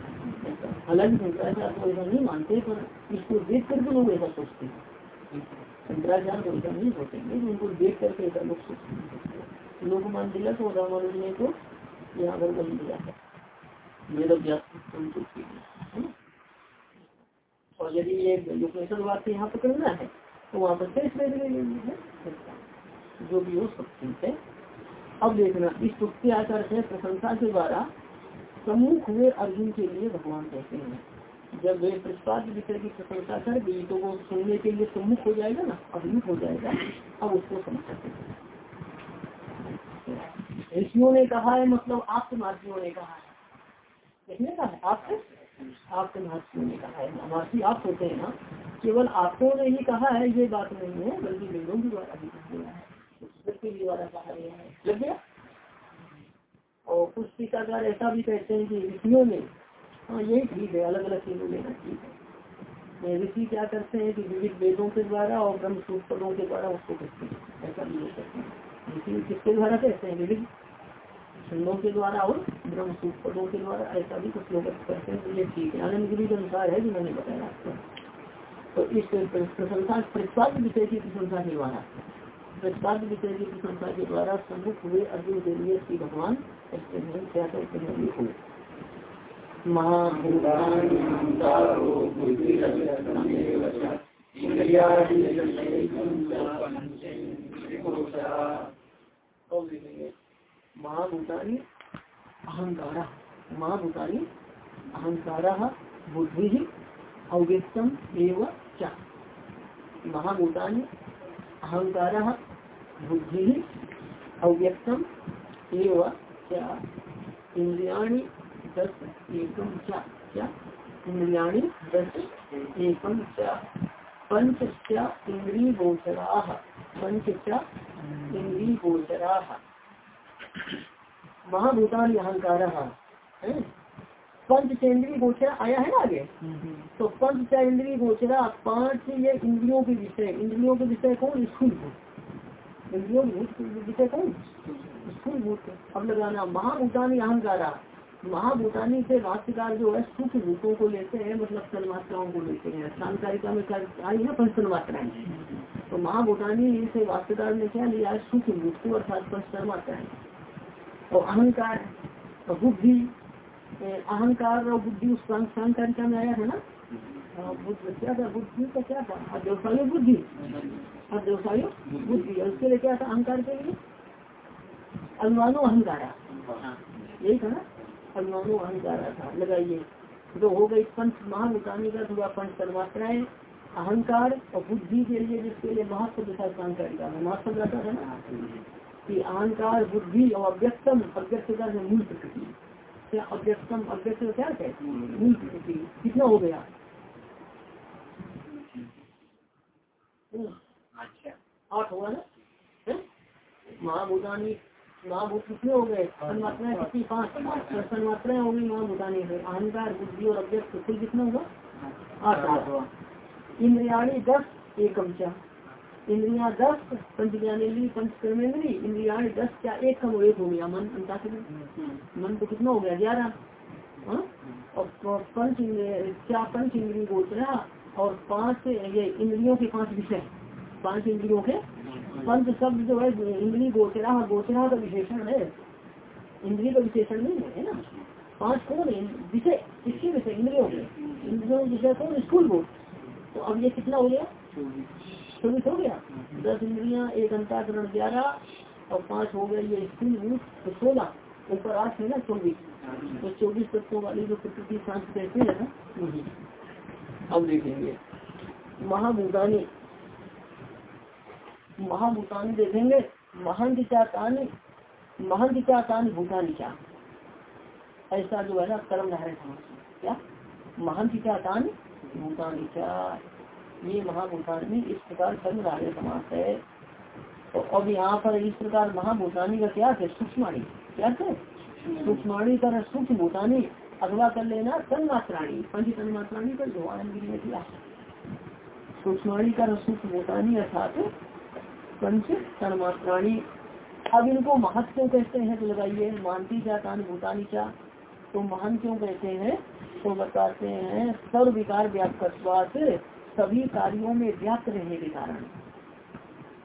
हालाँकि शंकराचार्य को ऐसा नहीं मानते, पर इसको देख करके लोग ऐसा सोचते हैं। शंकराचार्य को ऐसा नहीं सोचेंगे उनको देख करके ऐसा लोग सोचते हैं। लोग मान दिया तो रामानुज ने तो यहाँ पर बन दिया है। मेरा व्यास और यदि ये उपनिषद से यहाँ पकड़ना है तो वहाँ पर शेष वेद है जो भी हो सब ठीक है। अब देखना, इस तुक्ति आचार से प्रशंसा के द्वारा प्रमुख हुए अर्जुन के लिए भगवान कहते हैं। जब वे प्रतिपाद विषय की प्रशंसा कर दी तो वो सुनने के लिए सम्मुख हो जाएगा ना? अभिमुख हो जाएगा। अब उसको समझ सकते ऋषियों ने कहा है मतलब आपके महर्षियों ने कहा है। कहा है आपसे आपके महर्षियों ने कहा है। आप होते हैं ना? केवल आपको ने ही कहा है, ये बात नहीं है, बल्कि वेदों के द्वारा भी कहा गया है द्वारा कहा गया है। लग गया? और कुछ टीकाकार ऐसा भी कहते हैं कि ऋषियों ने हाँ यही ठीक है अलग अलग चीज़ों लेना ठीक है। ऋषि क्या करते हैं कि विविध वेदों के द्वारा और ब्रह्म सूत्रों के द्वारा उसको कहते हैं। ऐसा भी हो सकते हैं। ऋषि किसके द्वारा कहते हैं? विविध छंदों के द्वारा और ब्रह्म सूत्रों के द्वारा ऐसा भी कुछ लोग करते हैं। तो ये ठीक है। आनंद गिरी के अनुसार है जो मैंने बताया आपको। तो इस प्रशंसा प्रतिपाद विषय की प्रशंसा द्वारा प्रतिपाद विषय की के द्वारा सम्मुख हुए अर्जुन के लिए श्री भगवान क्या कहते हैं महाभूतानी अहंकारा महाभूतानी अहंकारा बुद्धि अव्यक्तम एवं महाभूतानी अहंकारा बुद्धि अव्यक्तम एवं क्या इंद्रियाणी दस एकम क्या क्या इंद्रियाणी दस एकम क्या पंच क्या इंद्री गोचरा पंच क्या इंद्री गोचरा महाभूतान अहंकार पंच चेंद्रीय गोचरा आया है ना आगे? तो पंच चेंद्रीय गोचरा पाँच ये इंद्रियों के विषय इंद्रियों के विषय कौन? स्थूल विषय कौन? स्थूल भूत अब लगाना, महाभूतानी अहंकारा। महाभूतानी से भाष्यकार जो है सूक्ष्म भूतों को लेते हैं मतलब तन्मात्राओं को लेते हैं। सांकारिका में आई है पंच तन्मात्राएँ तो महाभूतानी से भाष्यकार ने क्या लिया सूक्ष्म भूत को अर्थात पंच तन्मात्राएँ और अहंकार बुद्धि अहंकार और बुद्धि उस सांकारिका में आया है ना? बुद्ध का क्या था? अध्यवसायु बुद्धि। अध्यवसायु बुद्धि उसके लिए क्या था? अहंकार के लिए? अनुमानो अहंकारा। यही था ना? अनुमानो अहंकार था। लगाइए। तो हो गई पंच महाभूतानी का हुआ पंच तन्मात्राएँ अहंकार और बुद्धि के लिए जिसके लिए महत्व तथा सांकारिका में महत्व रहता है ना? कि अहंकार बुद्धि और अव्यक्तम अव्यक्त का मूल प्रकृति। क्या अव्यक्तम अव्यक्त क्या है? मूल प्रकृति। कितना हो गया? आठ हुआ ना? महाभूतानी महाभूत कितने हो गए तन्मात्राएँ कितनी? पाँच। तन्मात्राएँ होंगी महाभूतानी से अहंकार बुद्धि और अव्यक्त कुल कितना होगा आठ आठ इंद्रियाणी दस एकम चा। इंद्रिया दस पंच ज्ञानेन्द्री पंच कर्मेंद्री इंद्रिया दस क्या एक कम एक हो गया? मन अंताक्षरी मन तो कितना हो गया? ग्यारह। और पंच क्या पंच इंद्री गोचरा? और पाँच ये इंद्रियों के पाँच विषय। पाँच इंद्रियों के? पंच शब्द जो है इंद्री गोचरा गोचरा का विशेषण है। इंद्री का विशेषण नहीं है ना? पाँच कौन है? विषय किसके विषय? इंद्रियों के। इंद्रियों विषय कौन? स्कूल बोर्ड तो अब ये कितना हो गया? चौबीस हो गया। दस इंद्रिया एक अंताकरण ग्यारह और पाँच हो गया ये स्कूल रूप तो सोलह। ऊपर आठ है ना चौबीस? तो चौबीस तत्वों वाली जो प्रकृति सांस कहते हैं ना? अब देखेंगे। महाभूतानी महाभूतानी देखेंगे महंत चातानी महंत चातानी भूतानी क्या? ऐसा जो है ना कर्म है क्या? महंत चातानी भूतानी ये महाभूतानी इस प्रकार कर्म रहे समास है। तो अब यहाँ पर इस प्रकार महाभूतानी का क्या है? सूक्ष्मी क्या है? सूक्ष्मी कर सूक्ष्म भूतानी अथवा कर लेना तन्मात्राणी, पंच तन्मात्राणी कर दो आनंद किया सूक्ष्मी कर सूक्ष्म भूतानी अर्थात पंच तन्मात्राणी अब इनको महत्व क्यों कहते हैं? तो लगाइए, मानती जाता भूतानी क्या तो महान क्यों कहते हैं? तो बताते हैं सर्व विकार व्यापक सभी कार्यों में व्याप्त रहने के कारण।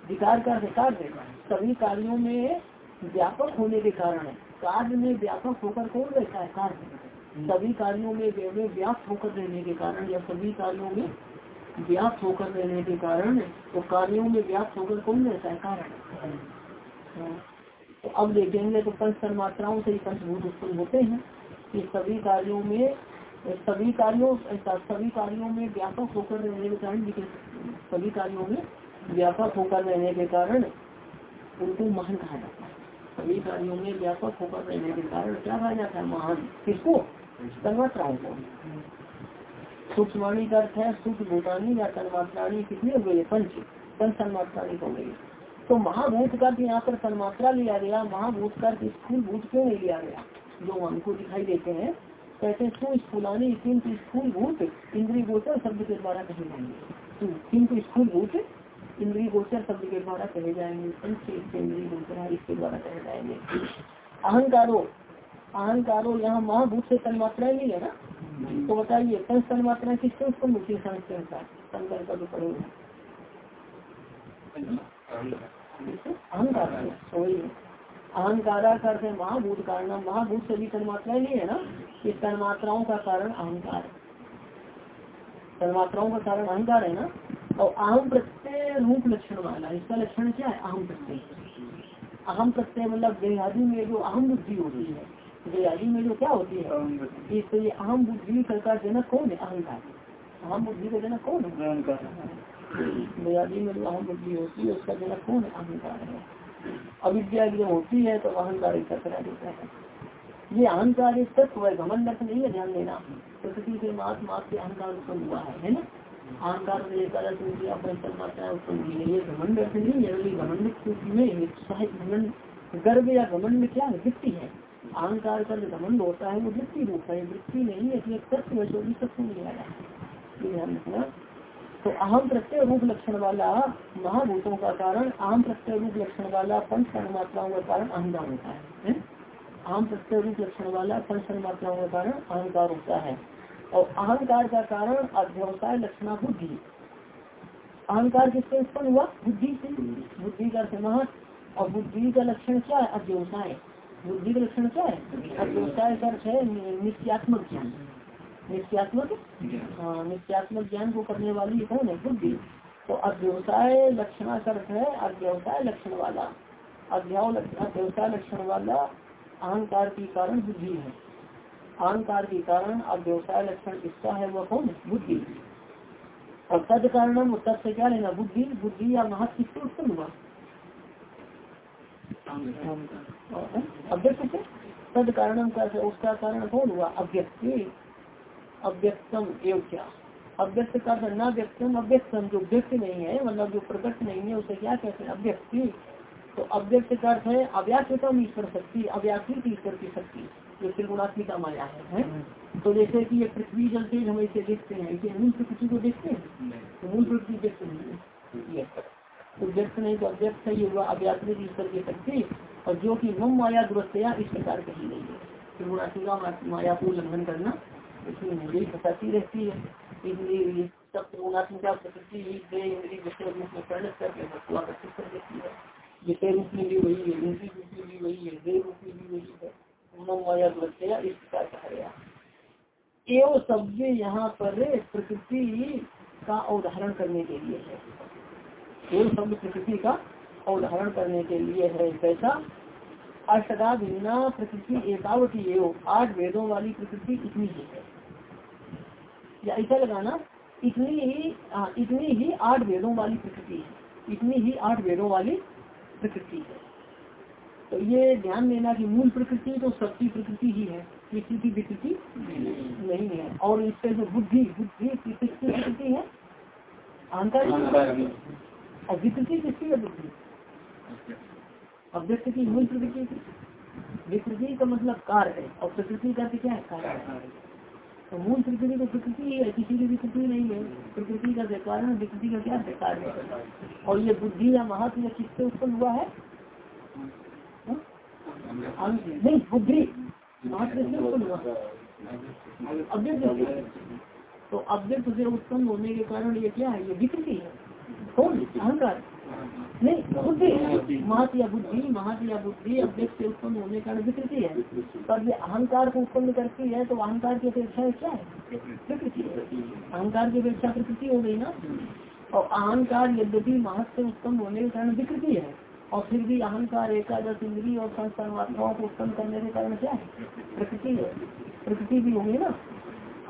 विकार का कार्य सभी कार्यों में व्यापक होने के कारण। कार्य में व्यापक होकर कौन रहता है? कार्य। सभी कार्यों में व्याप्त होकर रहने के कारण या सभी कार्यों में व्याप्त होकर रहने के कारण तो कार्यों में व्याप्त होकर कौन रहता है? कारण। तो अब देखेंगे तो पंच तन्मात्राओं से ही पंचभूत उत्पन्न होते हैं। कि सभी कार्यों में सभी कार्यों सभी कार्यों में व्यापक होकर रहने के कारण सभी कार्यों में व्यापक होकर रहने के कारण उनको महान कहा जाता है। सभी कार्यों में व्यापक होकर रहने के कारण क्या कहा जाता है? महान। किसको? तन्मात्राओं को। सूक्ष्मी का अर्थ है, सूक्ष्म भूतानी या तन्मात्राणी, कितने हो गई पंच। पंच तन्मात्राणी हो गई तो महाभूत का यहाँ पर तन्मात्रा लिया गया। महाभूत का स्थूल भूत क्यों नहीं लिया गया? जो हमको दिखाई देते हैं, कहते हैं स्फूलानी किंतु स्थूल भूत, इंद्री गोचर शब्द के द्वारा कहे जाएँगे। किंतु स्थूल भूत, इंद्री गोचर शब्द के द्वारा कहे जाएँगे। पंच इंद्री गोचर इसके द्वारा कहे जाएँगे। अहंकारो अहंकारो, यहाँ महाभूत से तन्मात्राएँ नहीं है ना? तो बताइए पंच तन्मात्राएँ किससे उत्पन्न होती है सांस के अनुसार का जो पढ़ेंगे। अहंकार अहंकारा करते महाभूत कारण महाभूत सभी तन्मात्राएँ नहीं है ना? इस तन्मात्राओं का कारण अहंकार तन्मात्राओं का कारण अहंकार है ना? और अहम प्रत्यय रूप लक्षण वाला इसका लक्षण क्या है? अहम प्रत्यय। अहम प्रत्यय मतलब देहादि में जो अहम बुद्धि होती है। देहादि में जो क्या होती है? इसलिए अहम बुद्धि का जनक कौन है? अहंकार। अहम बुद्धि का जनक कौन है? अहंकार। देहादि में जो अहम बुद्धि होती है उसका जनक कौन है? अहंकार है। अविद्या जब होती है तो अहंकार इकट्ठा करा देता है। ये अहंकार एक तत्व है घमंड अर्थ नहीं है ध्यान देना। प्रकृति के मात मात से अहंकार उत्पन्न हुआ है है ना? अहंकार उत्पन्न हुई है। ये घमंड अर्थ नहीं है घमंड में घमंड गर्भ या घमंड में क्या है? वृत्ति है। अहंकार का जो घमंड होता है, वो वृत्ति रूप है। वृत्ति नहीं है इसलिए तत्व है। चौबीस तत्व नहीं आया तो अहम प्रत्यय रूप लक्षण वाला महाभूतों का कारण, अहम प्रत्यय रूप लक्षण वाला पंच मात्राओं का कारण अहंकार होता है। अहम प्रत्यय रूप लक्षण वाला पंच मात्राओं का कारण अहंकार होता है। और अहंकार का कारण अध्यवसाय लक्षणा बुद्धि। अहंकार किससे उत्पन्न हुआ? बुद्धि से। बुद्धि का समाज और बुद्धि का लक्षण क्या है? अध्यवसाय। बुद्धि का लक्षण क्या है अध्यवसाय का अर्थ है नित्यात्मक ज्ञान नित्यात्मक हाँ नित्यात्मक ज्ञान को करने वाली कौन है बुद्धि तो अध्यवसाय लक्षणा अर्थ है अध्यवसाय लक्षण वाला अध्यवसाय लक्षण वाला अहंकार के कारण बुद्धि है अहंकार के कारण अध्यवसाय लक्षण किसका है वह कौन? बुद्धि। और तद कारण तद क्या लेना? बुद्धि। बुद्धि या महत्व किससे उत्पन्न हुआ? अव्यक्त। से तद कारण का उसका कारण कौन हुआ? अव्यक्त। अव्यक्तम एवं क्या? अव्यक्त का न व्यक्तम अव्यक्तम जो व्यक्त नहीं है मतलब जो प्रकट नहीं है उसे क्या कहते हैं? अव्यक्ति। तो अव्यक्त का अर्थ है अव्याकृतम ईश्वर शक्ति अव्याकृत ईश्वर की शक्ति जो त्रिगुणात्मिका माया है, है? तो जैसे कि ये पृथ्वी जल तेज हम इसे देखते हैं इसे मूल प्रकृति को देखते हैं? तो मूल प्रकृति व्यक्त नहीं है। तो व्यक्त नहीं तो अव्यक्त है ये हुआ अव्याकृत ईश्वर की शक्ति और जो कि मम माया दुरस्तया इस प्रकार कही गई है। त्रिगुणात्मिका माया को उल्लंघन करना इसमें यही फंसाती रहती है। इसलिए सब प्रकृति इंद्रिय विषय रूप में करके आकर्षित कर देती है। विषय रूप में भी वही है इंद्रिय रूप में भी वही है रूप में भी वही है माया दुरस्तया इस प्रकार कहा गया। एवं शब्द यहाँ पर प्रकृति का अवधारण करने के लिए है। एवं शब्द प्रकृति का अवधारण करने के लिए है कैसा? अष्टा भिन्ना प्रकृति एकावती एवं आठ वेदों वाली प्रकृति इतनी ही है। या ऐसा लगाना इतनी ही आ, इतनी ही आठ वेदों वाली प्रकृति है। इतनी ही आठ वेदों वाली प्रकृति है। तो ये ध्यान देना कि मूल प्रकृति तो सबकी प्रकृति ही है किसी की विकृति नहीं है। और इससे जो बुद्धि बुद्धि प्रकृति है अहंकार और विकृति किसकी है बुद्धि अव्यक्त की मूल प्रकृति की? विकृति का मतलब कार्य है और प्रकृति का क्या है? कार्य तो मूल प्रकृति तो प्रकृति है किसी की विकृति नहीं है। प्रकृति का कारण विकृति का क्या बेकार है? और ये बुद्धि या महत्व या किससे उत्पन्न हुआ है? नहीं बुद्धि। महत्व से उत्पन्न हुआ। अव्यक्त। तो अव्यक्त से उत्पन्न होने के कारण ये क्या है? ये विकृति है। कौन अहंकार। नहीं बुद्धि। महत या बुद्धि महत या बुद्धि से उत्पन्न होने का विकृति है। पर ये अहंकार को उत्पन्न करती है तो अहंकार की अपेक्षा क्या है? प्रकृति अहंकार की अपेक्षा प्रकृति हो गई ना? और अहंकार यद्यपि महत से उत्पन्न होने के कारण विकृति है और फिर भी अहंकार एकादश इंद्री और संस्थान को उत्पन्न करने के कारण क्या है? प्रकृति है। प्रकृति भी होगी ना?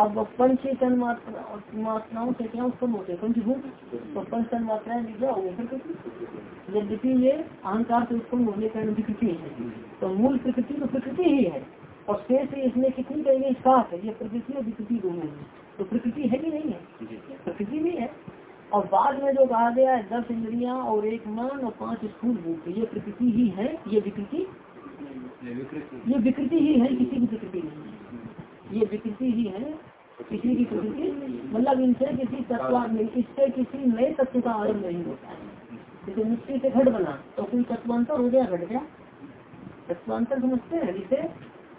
अब पंच तन मात्राओं से क्या उत्पन्न होते पंचभूत तो पंच तन मात्राएँ विद्या हो प्रकृति यद्यपि ये अहंकार से उत्पन्न होने का विकृति है। तो मूल प्रकृति तो प्रकृति ही है। और शेष इसमें कितनी कहेंगे सात है। ये प्रकृति और विकृति दोनों है। तो प्रकृति है कि नहीं है। प्रकृति भी है। और बाद में जो कहा गया है दस इंद्रिया और एक मन और पाँच स्थूल भूत। ये प्रकृति ही है ये विकृति। ये विकृति। ही है किसी की प्रकृति नहीं है ये विकृति ही है, किसी की प्रकृति मतलब इनसे किसी तत्व इससे किसी नए तत्व का आरंभ नहीं होता है। जैसे मिट्टी से घट बना तो कोई तत्वांतर हो गया घट गया। तत्वांतर समझते हैं, जिसे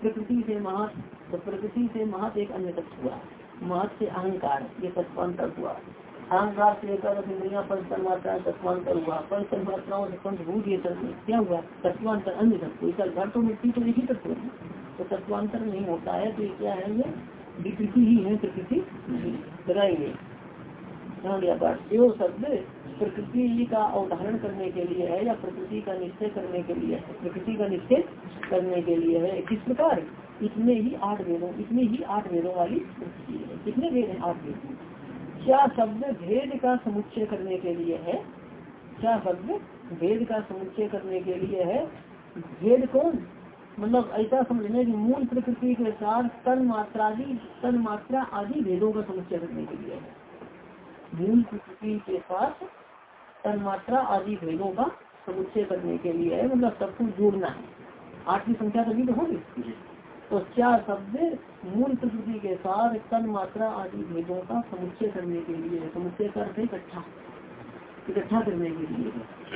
प्रकृति से महत्व तो प्रकृति से महत्व एक अन्य तत्व हुआ। महत से अहंकार, ये तत्वांतर हुआ। अहंकार से लेकर इंद्रिया पंच तन्मात्रा तत्वांतर हुआ। पंच तन्मात्राओं से पंचभूत ये क्या हुआ? तत्वांतर अन्य तत्व इसका घर तो मिट्टी तो एक ही तत्व है तो तत्वांतर नहीं होता है तो ये क्या है? ये विकृति ही है, प्रकृति बताएँगे शब्द प्रकृति का अवधारण करने के लिए है, या प्रकृति का निश्चय करने के लिए है, प्रकृति का निश्चय करने के लिए है, किस प्रकार? इतने ही आठ वेदों, इतने ही आठ वेदों वाली प्रकृति है। कितने वेद है आठ वेद? क्या शब्द भेद का समुच्चय करने के लिए है? क्या शब्द भेद का समुच्चय करने के लिए है? भेद कौन? मतलब ऐसा समझने की मूल प्रकृति के साथ तन मात्रा तन मात्रा आदि भेदों का समुच्चय करने के लिए है। मूल प्रकृति के साथ तन मात्रा आदि भेदों का समुच्चय करने के लिए है। मतलब सब कुछ जोड़ना है। आठ की संख्या तभी तो होगी? तो क्या शब्द मूल प्रकृति के साथ तन मात्रा आदि भेदों का समुच्चय करने के लिए, समुच्चय कर इकट्ठा इकट्ठा करने के लिए?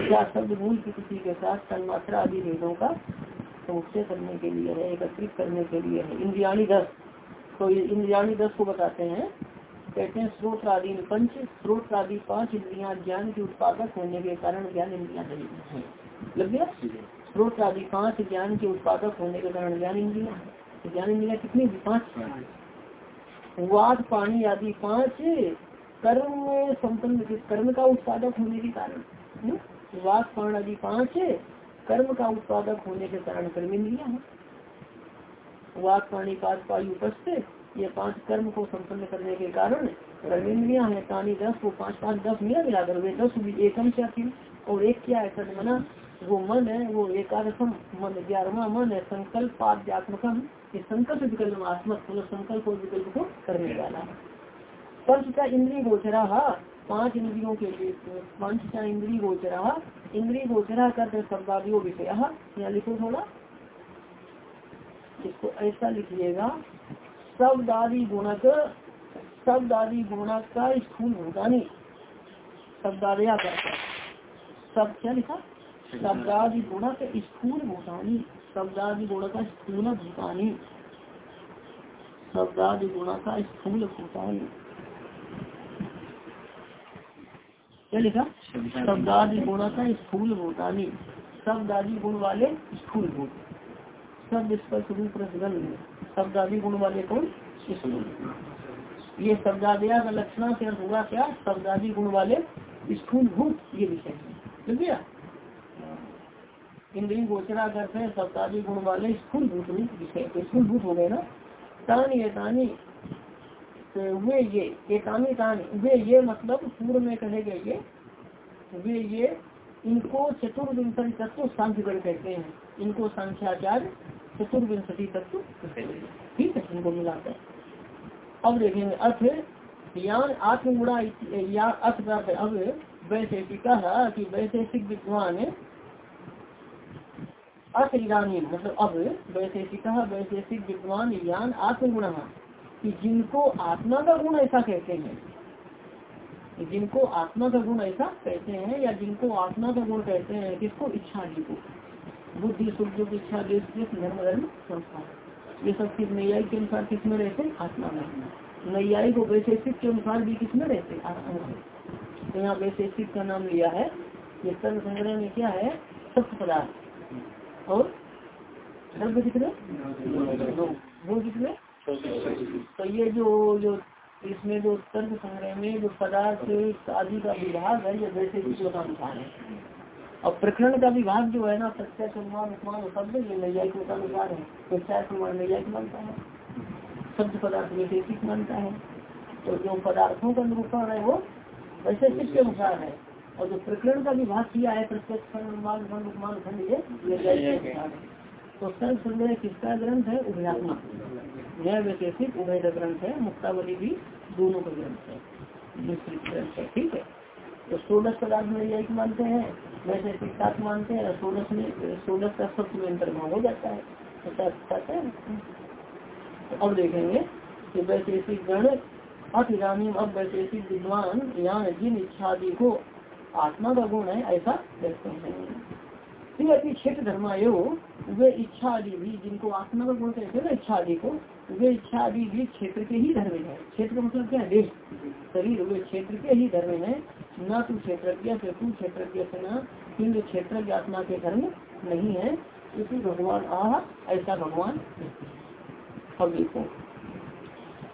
क्या शब्द मूल प्रकृति के साथ तन मात्रा आदि भेदों का समुच्चय करने के लिए है, एकत्रित करने के लिए है? इंद्रियाणी दस। तो इंद्रियाणी दस को बताते हैं। कहते हैं स्रोत आदि पंच स्रोत आदि पाँच इंद्रिया ज्ञान के उत्पादक होने के कारण ज्ञान इंद्रिया नहीं है। लग गया? स्रोत आदि पाँच ज्ञान के उत्पादक होने के कारण ज्ञान इंद्रिया तो ज्ञान इंद्रिया कितनी पाँच वाद पानी आदि पाँच कर्म संपन्न कर्म का उत्पादक होने के कारण हम्म? वाद पान आदि पाँच कर्म का उत्पादक होने के कारण कर्म इंद्रिया है। वाक पानी पाद, पायु उपस्थित ये पाँच कर्म को संपन्न करने के कारण कर्मेंद्रिया है। तानी दस, वो पाँच पाँच, दस, मिला मिलाकर वे दस एकम से और एक क्या है? सदमना वो मन है, वो एकादशम मन, ग्यारहवा मन है, संकल्प पाद्यात्मकम ये संकल्प विकल्प, आत्मक मतलब संकल्प और विकल्प को करने वाला पंच का इंद्रिय गोचरा पाँच इंद्रियों के लिए पंच का इंद्रिय गोचरा इंद्रिय गोचरा कर शब्दादियों विषय यहाँ लिखो थोड़ा। इसको ऐसा लिखिएगा। शब्द आदि गुणक शब्द आदि गुणक का स्थूल भूतानी शब्दादया करता सब क्या लिखा? शब्दादि गुणक स्थूल भूतानी। शब्दादि गुण का स्थूल भूतानी। शब्दादि गुण का स्थूल भूतानी। क्या लिखा? शब्दादि गुण का स्थूल भूतानी। शब्दादि गुण वाले स्थूल भूत। शब्द स्पर्श रूप रसगंध शब्द गुण वाले कौन? ये शब्दादया का लक्षण से हुआ क्या? शब्द आदि गुण वाले स्थूल भूत, ये विषय है। इंद्री गोचरा करते हैं शब्दादि गुण वाले स्थूल भूत रूप विषय स्थूल भूत हो गए ना। तानी ये तानी तो वे ये एतानी तानी वे ये मतलब पूर्व में कहे गए ये, वे ये इनको चतुर्विंशति तत्व सांख्यगण कहते हैं। इनको संख्याचार चतुर्विंशति तत्व ठीक है, इनको मिलाकर। अब देखेंगे, अर्थ यान आत्मगुणा या अर्थ अब वैशेषिक कि वैशेषिक विद्वान इधानी मतलब अब वैशेषिक वैशेषिक विद्वान यान आत्मगुण कि जिनको आत्मा का गुण ऐसा कहते हैं, जिनको आत्मा का गुण ऐसा कहते हैं, या जिनको आत्मा का गुण कहते हैं, किसको? इच्छा जी को। बुद्धि, सुख इच्छा धर्म धर्म, संस्कार। ये सब किस नैयायी के अनुसार किसमें रहते आत्मा में। नैयायी को वैशेषिक के अनुसार भी किसमें रहते आत्मा में। तो यहाँ वैशेषिक का नाम लिया है, ये संग्रह में क्या है? सत्य पदार्थ। और? द्रव्य कितने? वो कितने? तो ये जो जो इसमें जो तर्क संग्रह में जो पदार्थ आदि का विभाग है, ये वैसे का अनुसार है। और प्रकरण का विभाग जो है ना, प्रत्यक्ष अनुमान, उपमान शब्द ये नैयायिक अनुसार है। प्रत्यक्ष अनुमान नैयायिक मानता है। शब्द पदार्थ वैशेषिक मानता है। तो जो पदार्थों का निरूपण है, वो वैशेषिक के अनुसार है। और जो प्रकरण का विभाग किया है तो सर्व संग्रह किसका ग्रंथ है? उभयात्मक यह वैशेषिक उभय का ग्रंथ है मुक्तावली भी दोनों का ग्रंथ है। ग्रंथ है ठीक है? तो सोलह पदार्थ नैयायिक मानते हैं वैसे सात मानते हैं सोलह में सोलह का सत्य में अंतर्भाव हो जाता है। है। तो अब देखेंगे कि वैशेषिक गण अतिरानी अब वैशेषिक विद्वान यहाँ जिन इच्छा आदि को आत्मा का गुण है, ऐसा कहते हैं। फिर क्षेत्र धर्मायो, वे इच्छा आदि भी, जिनको आत्मा का गुण कहते हैं ना इच्छा आदि को, वे इच्छा आदि भी क्षेत्र के ही धर्म है। क्षेत्र का मतलब क्या है? देश शरीर वे क्षेत्र के ही धर्म है। न तू क्षेत्र से तू क्षेत्र से न क्षेत्र आत्मा के धर्म नहीं है। इसी भगवान आह, ऐसा भगवान अब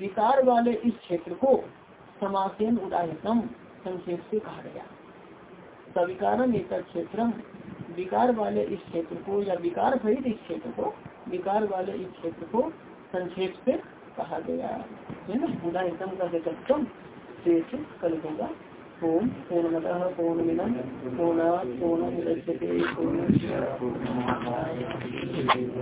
विकार वाले इस क्षेत्र को समासेन उदाहतम संक्षेप से कहा गया सविकारम एक क्षेत्र विकार वाले इस क्षेत्र को या विकार सहित इस क्षेत्र को विकार वाले इस क्षेत्र को संक्षेप से कहा गया है ना एकदम का सत्यम शेष कल होगा ओम पूर्णमद पूर्णमिदम पूर्ण पूर्ण पूर्ण